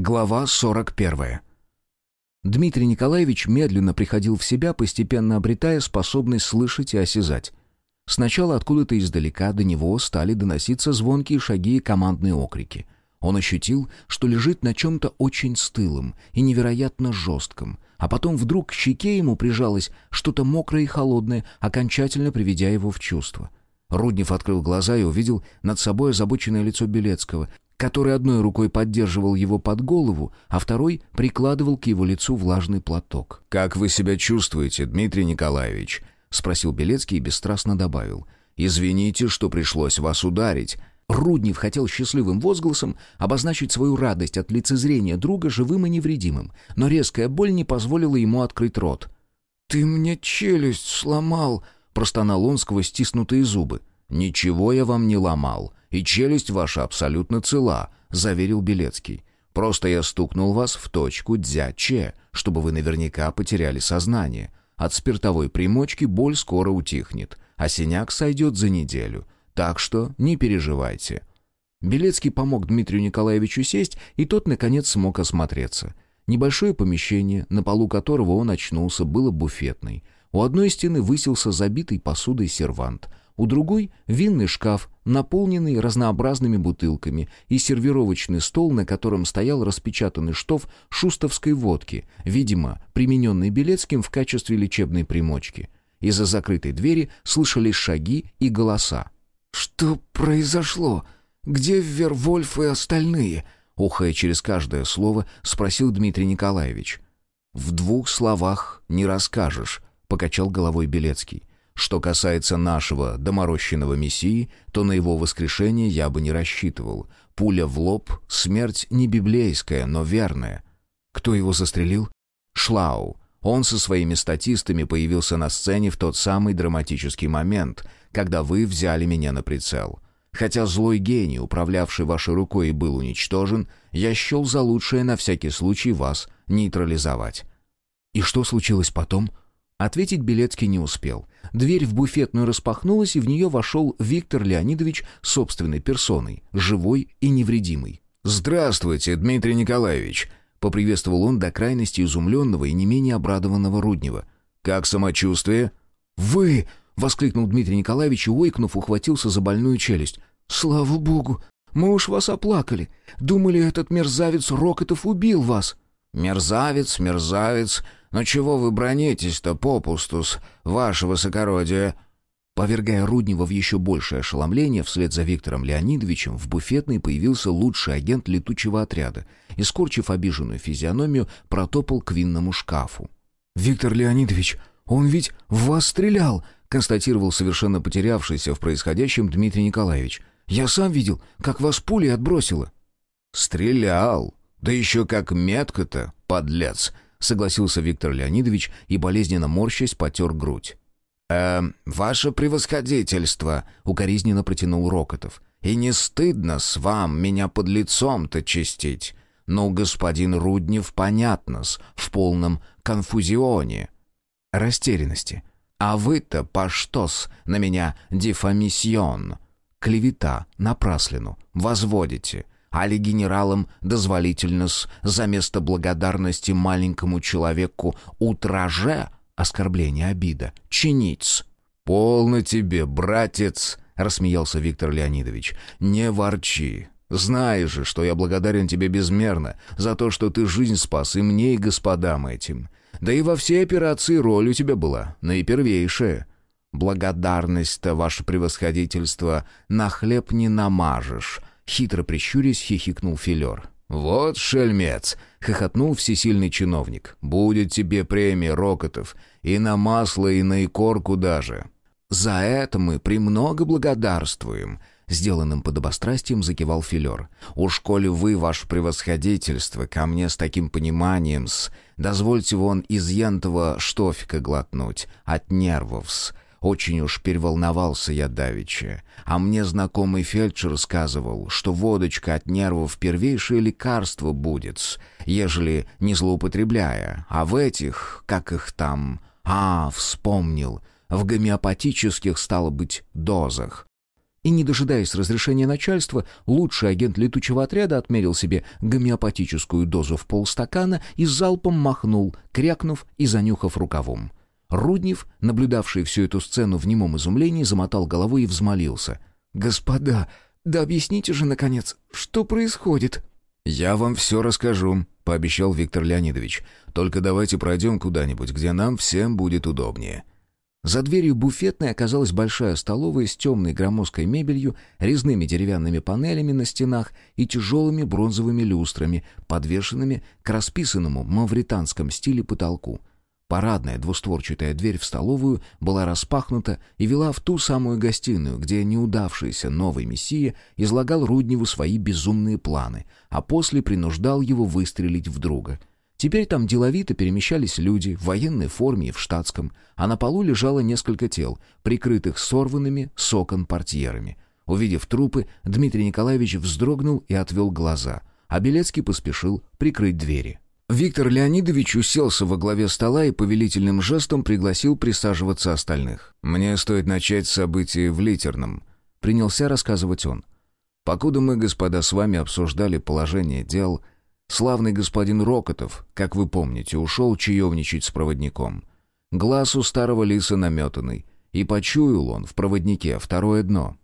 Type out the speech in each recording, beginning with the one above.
Глава 41. Дмитрий Николаевич медленно приходил в себя, постепенно обретая способность слышать и осязать. Сначала откуда-то издалека до него стали доноситься звонкие шаги и командные окрики. Он ощутил, что лежит на чем-то очень стылом и невероятно жестком, а потом вдруг к щеке ему прижалось что-то мокрое и холодное, окончательно приведя его в чувство. Руднев открыл глаза и увидел над собой озабоченное лицо Белецкого, который одной рукой поддерживал его под голову, а второй прикладывал к его лицу влажный платок. «Как вы себя чувствуете, Дмитрий Николаевич?» — спросил Белецкий и бесстрастно добавил. «Извините, что пришлось вас ударить». Руднев хотел счастливым возгласом обозначить свою радость от лицезрения друга живым и невредимым, но резкая боль не позволила ему открыть рот. «Ты мне челюсть сломал», — простонал он сквозь стиснутые зубы. «Ничего я вам не ломал и челюсть ваша абсолютно цела», — заверил Белецкий. «Просто я стукнул вас в точку дзя-че, чтобы вы наверняка потеряли сознание. От спиртовой примочки боль скоро утихнет, а синяк сойдет за неделю. Так что не переживайте». Белецкий помог Дмитрию Николаевичу сесть, и тот, наконец, смог осмотреться. Небольшое помещение, на полу которого он очнулся, было буфетной. У одной стены высился забитый посудой сервант, у другой — винный шкаф, наполненный разнообразными бутылками, и сервировочный стол, на котором стоял распечатанный штоф шустовской водки, видимо, примененный Белецким в качестве лечебной примочки. Из-за закрытой двери слышались шаги и голоса. «Что произошло? Где Вервольф и остальные?» Ухая через каждое слово, спросил Дмитрий Николаевич. «В двух словах не расскажешь», — покачал головой Белецкий. Что касается нашего доморощенного мессии, то на его воскрешение я бы не рассчитывал. Пуля в лоб — смерть не библейская, но верная. Кто его застрелил? Шлау. Он со своими статистами появился на сцене в тот самый драматический момент, когда вы взяли меня на прицел. Хотя злой гений, управлявший вашей рукой, и был уничтожен, я счел за лучшее на всякий случай вас нейтрализовать. И что случилось потом? Ответить Белецкий не успел. Дверь в буфетную распахнулась, и в нее вошел Виктор Леонидович собственной персоной, живой и невредимый. «Здравствуйте, Дмитрий Николаевич!» — поприветствовал он до крайности изумленного и не менее обрадованного Руднева. «Как самочувствие?» «Вы!» — воскликнул Дмитрий Николаевич и, ойкнув, ухватился за больную челюсть. «Слава богу! Мы уж вас оплакали. Думали, этот мерзавец Рокотов убил вас». «Мерзавец, мерзавец!» «Но чего вы бронитесь-то попустус, ваше высокородие?» Повергая Руднева в еще большее ошеломление, вслед за Виктором Леонидовичем в буфетной появился лучший агент летучего отряда и, скорчив обиженную физиономию, протопал к винному шкафу. «Виктор Леонидович, он ведь в вас стрелял!» констатировал совершенно потерявшийся в происходящем Дмитрий Николаевич. «Я сам видел, как вас пулей отбросило». «Стрелял! Да еще как метко-то, подлец!» — согласился Виктор Леонидович и, болезненно морщась, потер грудь. «Э, ваше превосходительство!» — укоризненно протянул Рокотов. «И не стыдно с вам меня под лицом-то чистить? Ну, господин Руднев, понятно-с, в полном конфузионе». «Растерянности. А вы-то по что-с на меня дефамисьон?» «Клевета, напраслину, возводите» али генералам дозволительно-с за место благодарности маленькому человеку утраже, оскорбление, обида, чинить-с. «Полно тебе, братец!» — рассмеялся Виктор Леонидович. «Не ворчи. Знаешь же, что я благодарен тебе безмерно за то, что ты жизнь спас и мне, и господам этим. Да и во всей операции роль у тебя была наипервейшая. Благодарность-то, ваше превосходительство, на хлеб не намажешь, Хитро прищурясь, хихикнул Филер. «Вот шельмец!» — хохотнул всесильный чиновник. «Будет тебе премия, Рокотов, и на масло, и на икорку даже». «За это мы премного благодарствуем», — сделанным подобострастием закивал Филер. «Уж коли вы, ваше превосходительство, ко мне с таким пониманием-с, дозвольте вон из янтого штофика глотнуть, от нервов-с, очень уж переволновался я давеча. А мне знакомый фельдшер сказывал, что водочка от нервов первейшее лекарство будет, ежели не злоупотребляя. А в этих, как их там... А, вспомнил. В гомеопатических, стало быть, дозах. И, не дожидаясь разрешения начальства, лучший агент летучего отряда отмерил себе гомеопатическую дозу в полстакана и залпом махнул, крякнув и занюхав рукавом. Руднев, наблюдавший всю эту сцену в немом изумлении, замотал головой и взмолился. «Господа, да объясните же, наконец, что происходит?» «Я вам все расскажу», — пообещал Виктор Леонидович. «Только давайте пройдем куда-нибудь, где нам всем будет удобнее». За дверью буфетной оказалась большая столовая с темной громоздкой мебелью, резными деревянными панелями на стенах и тяжелыми бронзовыми люстрами, подвешенными к расписанному мавританском стиле потолку. Парадная двустворчатая дверь в столовую была распахнута и вела в ту самую гостиную, где неудавшийся новый мессия излагал Рудневу свои безумные планы, а после принуждал его выстрелить в друга. Теперь там деловито перемещались люди в военной форме и в штатском, а на полу лежало несколько тел, прикрытых сорванными с окон портьерами. Увидев трупы, Дмитрий Николаевич вздрогнул и отвел глаза, а Белецкий поспешил прикрыть двери. Виктор Леонидович уселся во главе стола и повелительным жестом пригласил присаживаться остальных. «Мне стоит начать с событий в Литерном», — принялся рассказывать он. «Покуда мы, господа, с вами обсуждали положение дел, славный господин Рокотов, как вы помните, ушел чаевничать с проводником. Глаз у старого лиса наметанный, и почуял он в проводнике второе дно».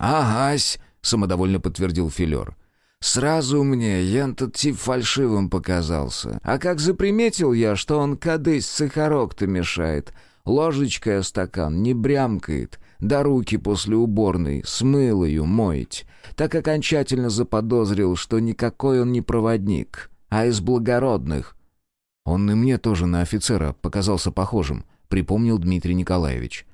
«Агась», — самодовольно подтвердил Филер, — Сразу мне ентот тип фальшивым показался. А как заприметил я, что он кадысь сахарок-то мешает. Ложечкой о стакан не брямкает, да руки после уборной с мылою моить. Так окончательно заподозрил, что никакой он не проводник, а из благородных. Он и мне тоже на офицера показался похожим, припомнил Дмитрий Николаевич.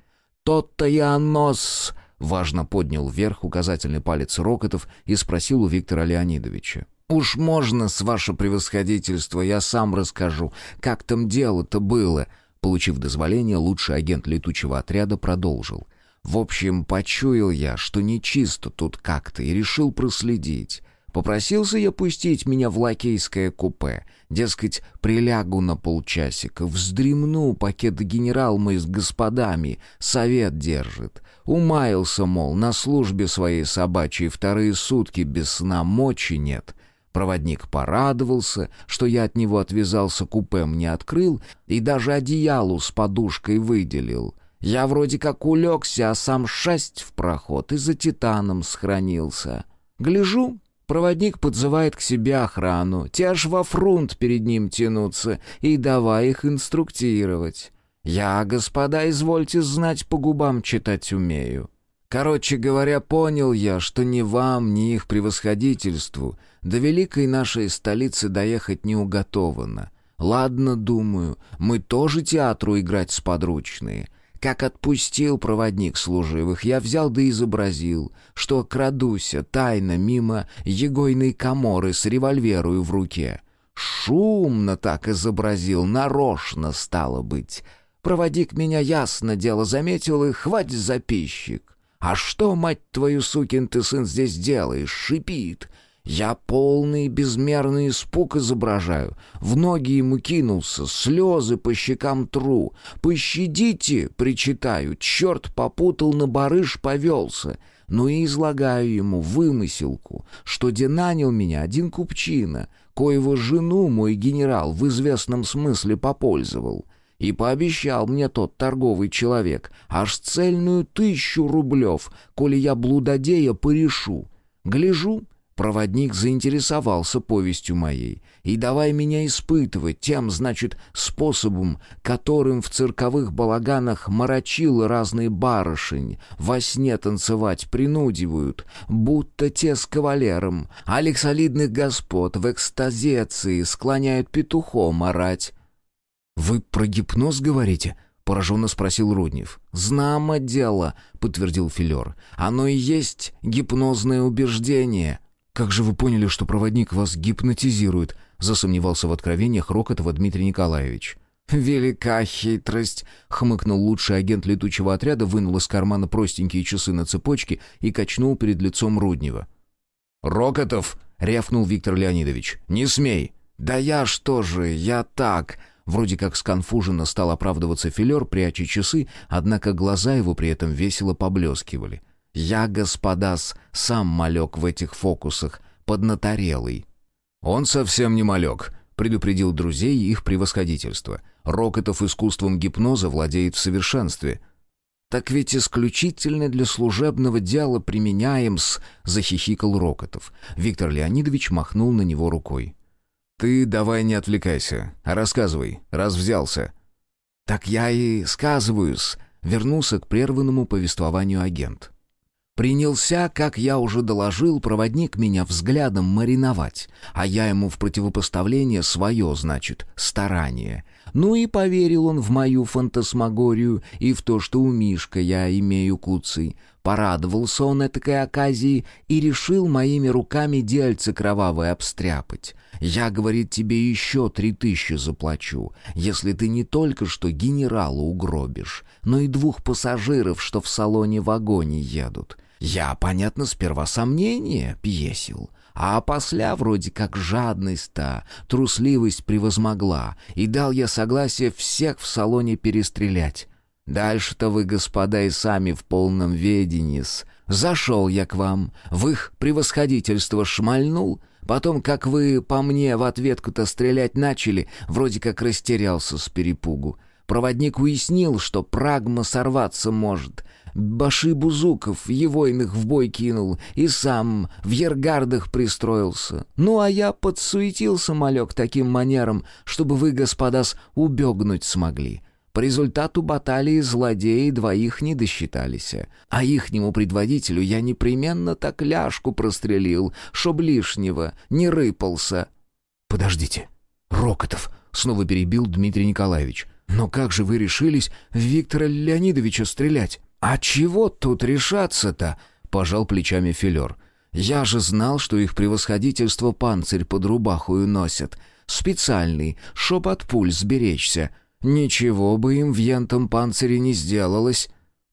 «Тот-то я нос!» Важно поднял вверх указательный палец Рокотов и спросил у Виктора Леонидовича. «Уж можно, с ваше превосходительство, я сам расскажу, как там дело-то было». Получив дозволение, лучший агент летучего отряда продолжил. «В общем, почуял я, что нечисто тут как-то, и решил проследить. Попросился я пустить меня в лакейское купе. Дескать, прилягу на полчасика, вздремну, пакет генерал мой с господами совет держит. Умаился, мол, на службе своей собачьей вторые сутки без сна мочи нет. Проводник порадовался, что я от него отвязался, купе мне открыл и даже одеялу с подушкой выделил. Я вроде как улегся, а сам шесть в проход и за титаном сохранился. Гляжу, Проводник подзывает к себе охрану, те аж во фронт перед ним тянутся, и давай их инструктировать. Я, господа, извольте знать, по губам читать умею. Короче говоря, понял я, что ни вам, ни их превосходительству до великой нашей столицы доехать не уготовано. Ладно, думаю, мы тоже театру играть сподручные. Как отпустил проводник служивых, я взял да изобразил, что крадуся тайно мимо егойной коморы с револьверою в руке. Шумно так изобразил, нарочно стало быть. Проводник меня ясно дело заметил и хватит записчик. «А что, мать твою, сукин ты сын, здесь делаешь?» — шипит. Я полный безмерный испуг изображаю. В ноги ему кинулся, слезы по щекам тру. «Пощадите!» — причитаю. Черт попутал, на барыш повелся. Ну и излагаю ему вымыселку, что динанил меня один купчина, коего жену мой генерал в известном смысле попользовал. И пообещал мне тот торговый человек аж цельную тысячу рублев, коли я блудодея порешу. Гляжу, Проводник заинтересовался повестью моей, и давай меня испытывать тем, значит, способом, которым в цирковых балаганах морочил разные барышень, во сне танцевать принудивают, будто те с кавалером, а солидных господ в экстазеции склоняют петухом орать. «Вы про гипноз говорите?» — пораженно спросил Руднев. «Знамо дело», — подтвердил Филер. «Оно и есть гипнозное убеждение». «Как же вы поняли, что проводник вас гипнотизирует?» — засомневался в откровениях Рокотова Дмитрий Николаевич. «Велика хитрость!» — хмыкнул лучший агент летучего отряда, вынул из кармана простенькие часы на цепочке и качнул перед лицом Руднева. «Рокотов!» — рявкнул Виктор Леонидович. «Не смей!» «Да я что же, я так!» Вроде как сконфуженно стал оправдываться филер, пряча часы, однако глаза его при этом весело поблескивали. Я, господас, сам малек в этих фокусах, поднаторелый». «Он совсем не малек», — предупредил друзей их превосходительство. «Рокотов искусством гипноза владеет в совершенстве». «Так ведь исключительно для служебного дела применяем-с», — захихикал Рокотов. Виктор Леонидович махнул на него рукой. «Ты давай не отвлекайся, рассказывай, раз взялся». «Так я и сказываюсь», — вернулся к прерванному повествованию агент. Принялся, как я уже доложил, проводник меня взглядом мариновать, а я ему в противопоставление свое, значит, старание. Ну и поверил он в мою фантасмагорию и в то, что у Мишка я имею куцый. Порадовался он этакой оказии и решил моими руками дельце кровавое обстряпать. Я, говорит, тебе еще три тысячи заплачу, если ты не только что генерала угробишь, но и двух пассажиров, что в салоне-вагоне едут. Я, понятно, сперва сомнения пьесил, а после вроде как жадность-то, трусливость превозмогла, и дал я согласие всех в салоне перестрелять. Дальше-то вы, господа, и сами в полном ведении-с. Зашел я к вам, в их превосходительство шмальнул, потом, как вы по мне в ответку-то стрелять начали, вроде как растерялся с перепугу. Проводник уяснил, что прагма сорваться может, Баши Бузуков его иных в бой кинул и сам в Ергардах пристроился. Ну, а я подсуетился, малек, таким манером, чтобы вы, господас, убегнуть смогли. По результату баталии злодеи двоих не досчитались, а ихнему предводителю я непременно так ляжку прострелил, чтоб лишнего не рыпался. «Подождите, Рокотов!» — снова перебил Дмитрий Николаевич. «Но как же вы решились в Виктора Леонидовича стрелять?» «А чего тут решаться-то?» — пожал плечами Филер. «Я же знал, что их превосходительство панцирь под рубахую носят. Специальный, чтоб от пуль сберечься. Ничего бы им в ентом панцире не сделалось».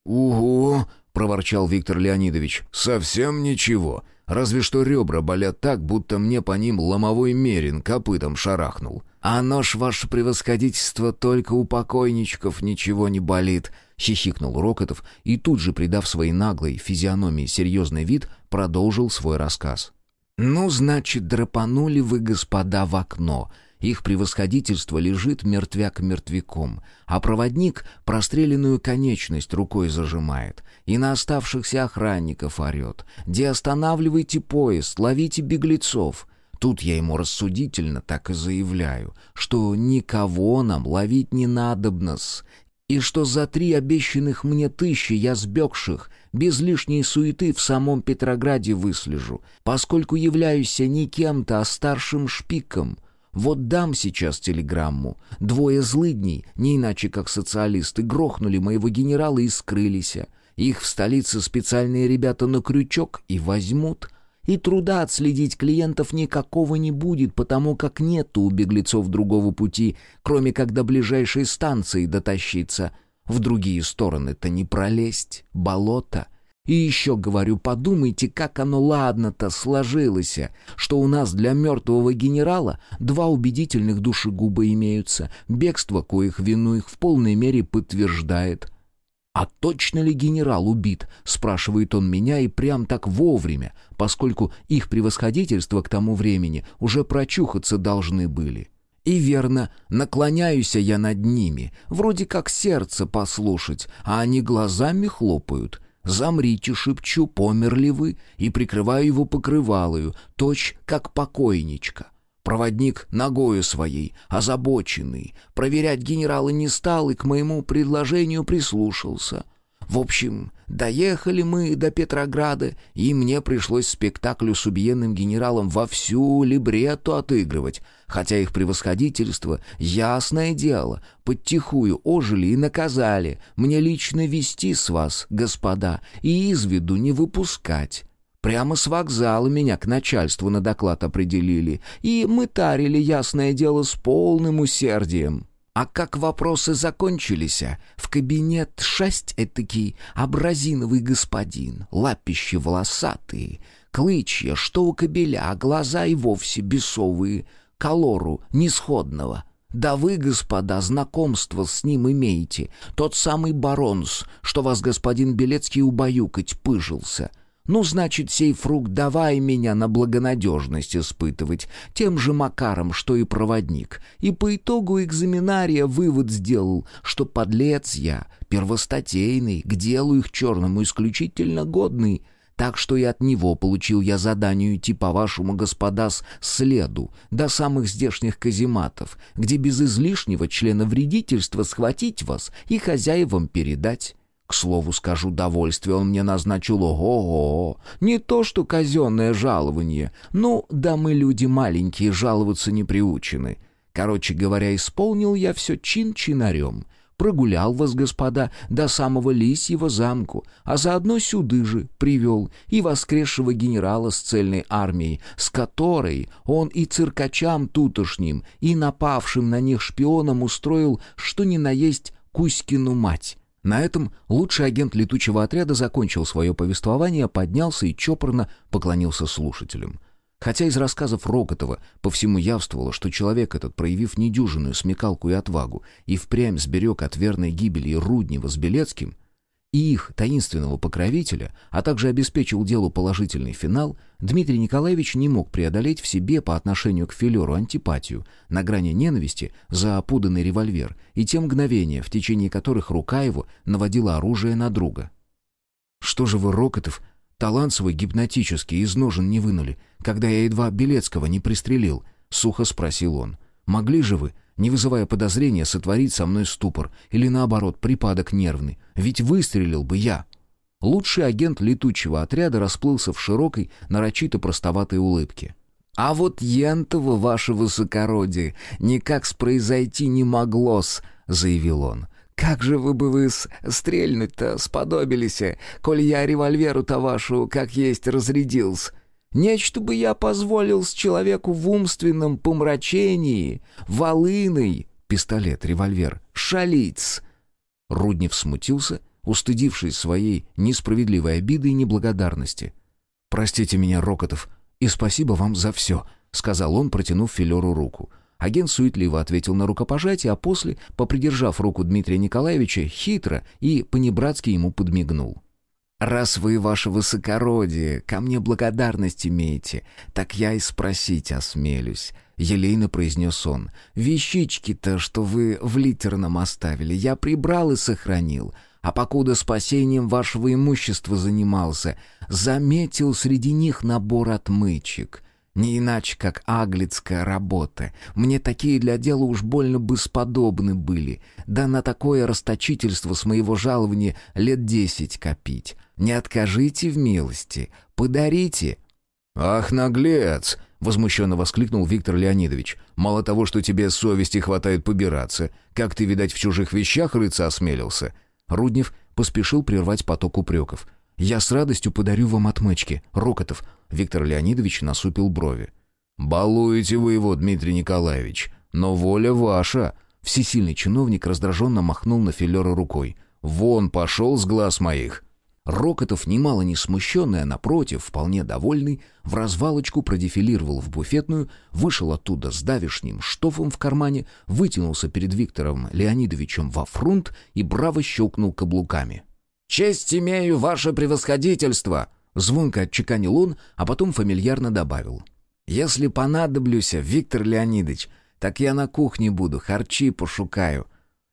«Угу!» — проворчал Виктор Леонидович. «Совсем ничего. Разве что ребра болят так, будто мне по ним ломовой мерин копытом шарахнул». «А нож, ваше превосходительство, только у покойничков ничего не болит», хихикнул Рокотов и тут же, придав своей наглой физиономии серьезный вид, продолжил свой рассказ. «Ну, значит, драпанули вы, господа, в окно. Их превосходительство лежит мертвяк мертвяком, а проводник простреленную конечность рукой зажимает и на оставшихся охранников орет. «Де останавливайте поезд, ловите беглецов». Тут я ему рассудительно так и заявляю, что никого нам ловить не надобно-с, и что за три обещанных мне тысячи я сбегших, без лишней суеты в самом Петрограде выслежу, поскольку являюсь не кем-то, а старшим шпиком. Вот дам сейчас телеграмму. Двое злыдней, не иначе как социалисты, грохнули моего генерала и скрылись. Их в столице специальные ребята на крючок и возьмут — и труда отследить клиентов никакого не будет, потому как нету у беглецов другого пути, кроме как до ближайшей станции дотащиться. В другие стороны-то не пролезть, болото. И еще говорю, подумайте, как оно ладно-то сложилось, что у нас для мертвого генерала два убедительных душегуба имеются, бегство коих вину их в полной мере подтверждает». «А точно ли генерал убит?» — спрашивает он меня и прям так вовремя, поскольку их превосходительство к тому времени уже прочухаться должны были. И верно, наклоняюсь я над ними, вроде как сердце послушать, а они глазами хлопают. «Замрите», — шепчу, — «померли вы?» и прикрываю его покрывалою, точь как покойничка. Проводник ногою своей, озабоченный, проверять генерала не стал и к моему предложению прислушался. В общем, доехали мы до Петрограда, и мне пришлось спектаклю с убиенным генералом во всю либрету отыгрывать, хотя их превосходительство, ясное дело, подтихую ожили и наказали мне лично вести с вас, господа, и из виду не выпускать. Прямо с вокзала меня к начальству на доклад определили, и мы тарили, ясное дело, с полным усердием. А как вопросы закончились, в кабинет шесть этакий абразиновый господин, лапищи волосатые, клычья, что у кобеля, а глаза и вовсе бесовые, колору нисходного. Да вы, господа, знакомство с ним имеете. Тот самый баронс, что вас господин Белецкий убаюкать пыжился. Ну, значит, сей фрукт давай меня на благонадежность испытывать, тем же макаром, что и проводник. И по итогу экзаменария вывод сделал, что подлец я, первостатейный, к делу их черному исключительно годный. Так что и от него получил я задание идти по вашему, господа, с следу, до самых здешних казематов, где без излишнего члена вредительства схватить вас и хозяевам передать. К слову скажу, довольствие он мне назначил ого-го. Не то что казенное жалование. Ну, да мы люди маленькие, жаловаться не приучены. Короче говоря, исполнил я все чин-чинарем. Прогулял вас, господа, до самого Лисьего замку, а заодно сюды же привел и воскресшего генерала с цельной армией, с которой он и циркачам тутошним, и напавшим на них шпионам устроил, что ни на есть Кузькину мать. На этом лучший агент летучего отряда закончил свое повествование, поднялся и чопорно поклонился слушателям. Хотя из рассказов Рокотова по всему явствовало, что человек этот, проявив недюжинную смекалку и отвагу, и впрямь сберег от верной гибели Руднева с Белецким, и их таинственного покровителя, а также обеспечил делу положительный финал, Дмитрий Николаевич не мог преодолеть в себе по отношению к филеру антипатию, на грани ненависти за опуданный револьвер и те мгновения, в течение которых рука его наводила оружие на друга. «Что же вы, Рокотов, талантливый гипнотический, из ножен не вынули, когда я едва Белецкого не пристрелил?» — сухо спросил он. «Могли же вы, не вызывая подозрения, сотворить со мной ступор или, наоборот, припадок нервный. Ведь выстрелил бы я. Лучший агент летучего отряда расплылся в широкой, нарочито простоватой улыбке. «А вот ентово, ваше высокородие, никак спроизойти не могло-с», — заявил он. «Как же вы бы вы стрельнуть-то сподобились, коль я револьверу-то вашу, как есть, разрядился? Нечто бы я позволил с человеку в умственном помрачении, волыной, пистолет, револьвер, шалиц. Руднев смутился, устыдившись своей несправедливой обиды и неблагодарности. «Простите меня, Рокотов, и спасибо вам за все», — сказал он, протянув Филеру руку. Агент суетливо ответил на рукопожатие, а после, попридержав руку Дмитрия Николаевича, хитро и понебратски ему подмигнул. «Раз вы, ваше высокородие, ко мне благодарность имеете, так я и спросить осмелюсь», — елейно произнес он. «Вещички-то, что вы в литерном оставили, я прибрал и сохранил, а покуда спасением вашего имущества занимался, заметил среди них набор отмычек». Не иначе, как аглицкая работа. Мне такие для дела уж больно бы сподобны были. Да на такое расточительство с моего жалования лет десять копить. Не откажите в милости, подарите». «Ах, наглец!» — возмущенно воскликнул Виктор Леонидович. «Мало того, что тебе совести хватает побираться, как ты, видать, в чужих вещах рыться осмелился?» Руднев поспешил прервать поток упреков. «Я с радостью подарю вам отмычки, Рокотов». Виктор Леонидович насупил брови. «Балуете вы его, Дмитрий Николаевич, но воля ваша!» Всесильный чиновник раздраженно махнул на филера рукой. «Вон пошел с глаз моих!» Рокотов, немало не смущенный, а напротив, вполне довольный, в развалочку продефилировал в буфетную, вышел оттуда с давишним штофом в кармане, вытянулся перед Виктором Леонидовичем во фрунт и браво щелкнул каблуками. «Честь имею, ваше превосходительство!» Звонко отчеканил он, а потом фамильярно добавил. «Если понадоблюсь, Виктор Леонидович, так я на кухне буду, харчи пошукаю.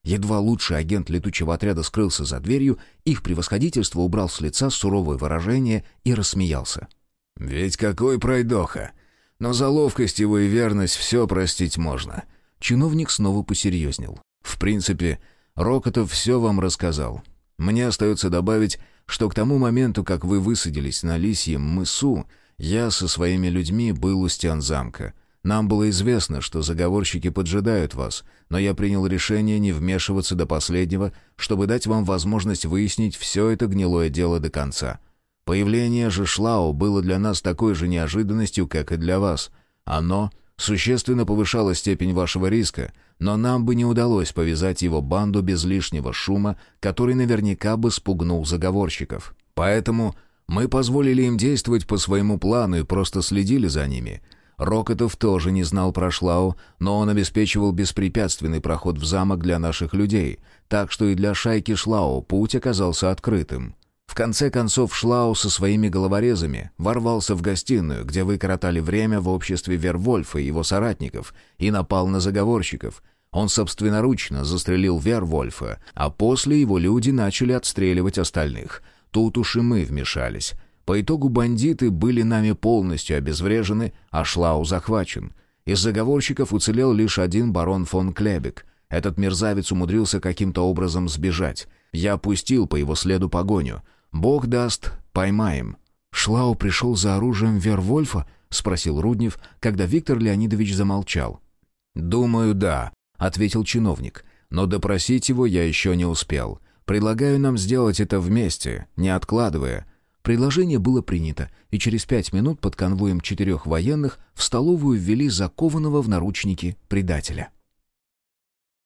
Едва лучший агент летучего отряда скрылся за дверью, их превосходительство убрал с лица суровое выражение и рассмеялся. «Ведь какой пройдоха! Но за ловкость его и верность все простить можно». Чиновник снова посерьезнел. «В принципе, Рокотов все вам рассказал. Мне остается добавить, что к тому моменту, как вы высадились на Лисьем мысу, я со своими людьми был у стен замка. Нам было известно, что заговорщики поджидают вас, но я принял решение не вмешиваться до последнего, чтобы дать вам возможность выяснить все это гнилое дело до конца. Появление же Шлау было для нас такой же неожиданностью, как и для вас. Оно существенно повышало степень вашего риска, но нам бы не удалось повязать его банду без лишнего шума, который наверняка бы спугнул заговорщиков. Поэтому мы позволили им действовать по своему плану и просто следили за ними — Рокотов тоже не знал про Шлау, но он обеспечивал беспрепятственный проход в замок для наших людей, так что и для шайки Шлау путь оказался открытым. В конце концов Шлау со своими головорезами ворвался в гостиную, где вы коротали время в обществе Вервольфа и его соратников, и напал на заговорщиков. Он собственноручно застрелил Вервольфа, а после его люди начали отстреливать остальных. Тут уж и мы вмешались. По итогу бандиты были нами полностью обезврежены, а Шлау захвачен. Из заговорщиков уцелел лишь один барон фон Клебек. Этот мерзавец умудрился каким-то образом сбежать. Я опустил по его следу погоню. Бог даст, поймаем. «Шлау пришел за оружием Вервольфа?» — спросил Руднев, когда Виктор Леонидович замолчал. «Думаю, да», — ответил чиновник. «Но допросить его я еще не успел. Предлагаю нам сделать это вместе, не откладывая. Предложение было принято, и через пять минут под конвоем четырех военных в столовую ввели закованного в наручники предателя.